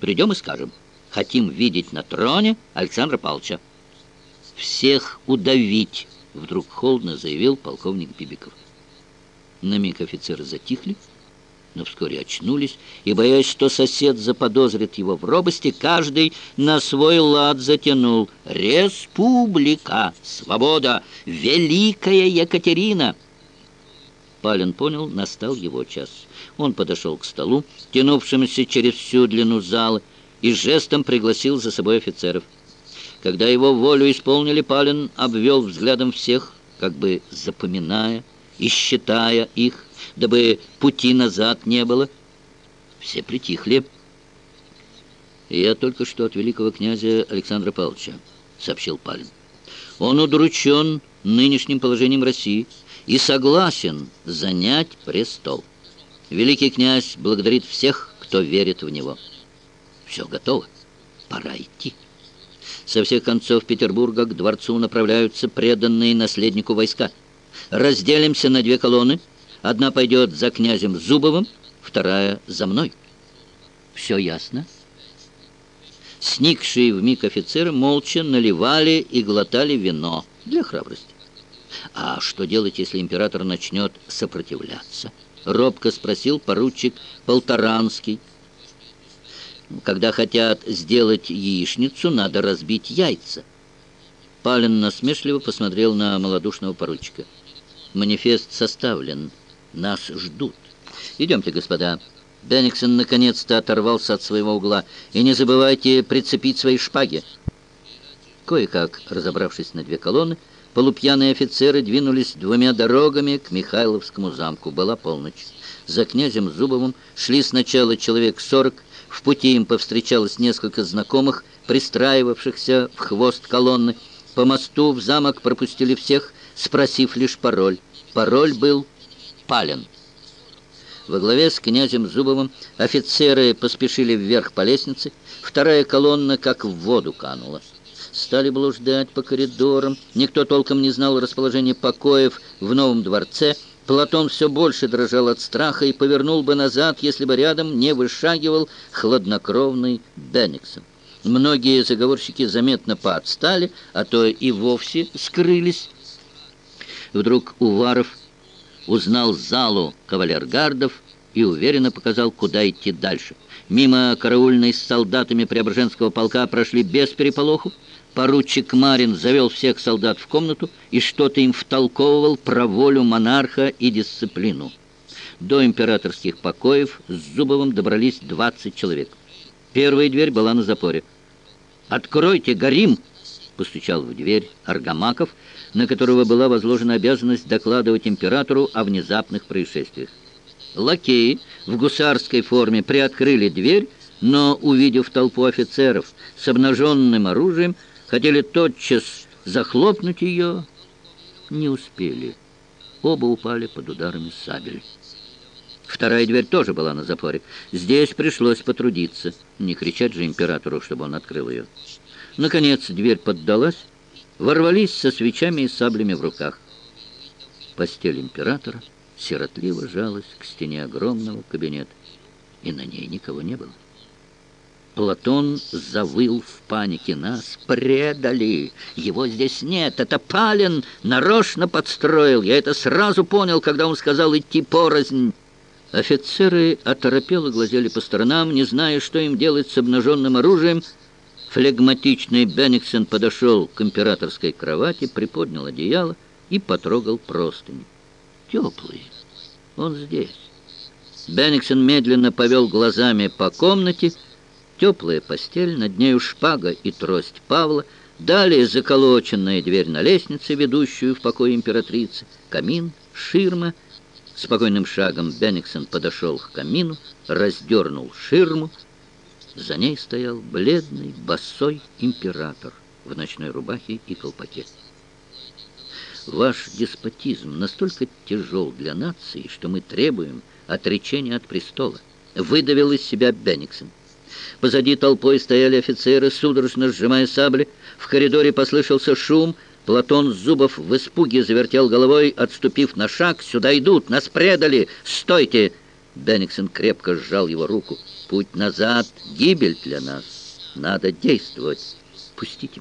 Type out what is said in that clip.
Придем и скажем, хотим видеть на троне Александра Павловича. Всех удавить, вдруг холодно заявил полковник Бибиков. На миг офицеры затихли, но вскоре очнулись, и, боясь, что сосед заподозрит его в робости, каждый на свой лад затянул «Республика! Свобода! Великая Екатерина!» Палин понял, настал его час. Он подошел к столу, тянувшемуся через всю длину зала, и жестом пригласил за собой офицеров. Когда его волю исполнили, Палин обвел взглядом всех, как бы запоминая и считая их, дабы пути назад не было. Все притихли. «Я только что от великого князя Александра Павловича», — сообщил Палин. «Он удручен нынешним положением России и согласен занять престол. Великий князь благодарит всех, кто верит в него. Все готово. Пора идти». Со всех концов Петербурга к дворцу направляются преданные наследнику войска. Разделимся на две колонны — Одна пойдет за князем Зубовым, вторая за мной. Все ясно? Сникшие вмиг офицеры молча наливали и глотали вино для храбрости. А что делать, если император начнет сопротивляться? Робко спросил поручик Полторанский. Когда хотят сделать яичницу, надо разбить яйца. Палин насмешливо посмотрел на малодушного поручика. Манифест составлен. Нас ждут. Идемте, господа. Бенниксон наконец-то оторвался от своего угла. И не забывайте прицепить свои шпаги. Кое-как, разобравшись на две колонны, полупьяные офицеры двинулись двумя дорогами к Михайловскому замку. Была полночь. За князем Зубовым шли сначала человек сорок. В пути им повстречалось несколько знакомых, пристраивавшихся в хвост колонны. По мосту в замок пропустили всех, спросив лишь пароль. Пароль был Палин. Во главе с князем Зубовым офицеры поспешили вверх по лестнице, вторая колонна как в воду канула. Стали блуждать по коридорам, никто толком не знал расположение покоев в новом дворце. Платон все больше дрожал от страха и повернул бы назад, если бы рядом не вышагивал хладнокровный Бенниксон. Многие заговорщики заметно поотстали, а то и вовсе скрылись. Вдруг Уваров узнал залу кавалергардов и уверенно показал, куда идти дальше. Мимо караульной с солдатами Преображенского полка прошли без переполоху. Поручик Марин завел всех солдат в комнату и что-то им втолковывал про волю монарха и дисциплину. До императорских покоев с Зубовым добрались 20 человек. Первая дверь была на запоре. «Откройте, горим!» — постучал в дверь Аргамаков — на которого была возложена обязанность докладывать императору о внезапных происшествиях. Лакеи в гусарской форме приоткрыли дверь, но, увидев толпу офицеров с обнаженным оружием, хотели тотчас захлопнуть ее, не успели. Оба упали под ударами сабель. Вторая дверь тоже была на запоре. Здесь пришлось потрудиться. Не кричать же императору, чтобы он открыл ее. Наконец дверь поддалась, ворвались со свечами и саблями в руках. Постель императора сиротливо жалась к стене огромного кабинета, и на ней никого не было. Платон завыл в панике. Нас предали. Его здесь нет. Это Палин нарочно подстроил. Я это сразу понял, когда он сказал идти порознь. Офицеры оторопело глазели по сторонам, не зная, что им делать с обнаженным оружием, Флегматичный Бенниксон подошел к императорской кровати, приподнял одеяло и потрогал простыни. Теплые. Он здесь. Бенниксон медленно повел глазами по комнате. Теплая постель, над нею шпага и трость Павла, далее заколоченная дверь на лестнице, ведущую в покой императрицы, камин, ширма. Спокойным шагом Бенниксон подошел к камину, раздернул ширму, за ней стоял бледный, босой император в ночной рубахе и колпаке. Ваш деспотизм настолько тяжел для нации, что мы требуем отречения от престола. Выдавил из себя Бенниксон. Позади толпой стояли офицеры, судорожно сжимая сабли. В коридоре послышался шум. Платон Зубов в испуге завертел головой, отступив на шаг. «Сюда идут! Нас предали! Стойте!» Бенниксон крепко сжал его руку. «Путь назад — гибель для нас. Надо действовать. Пустите меня».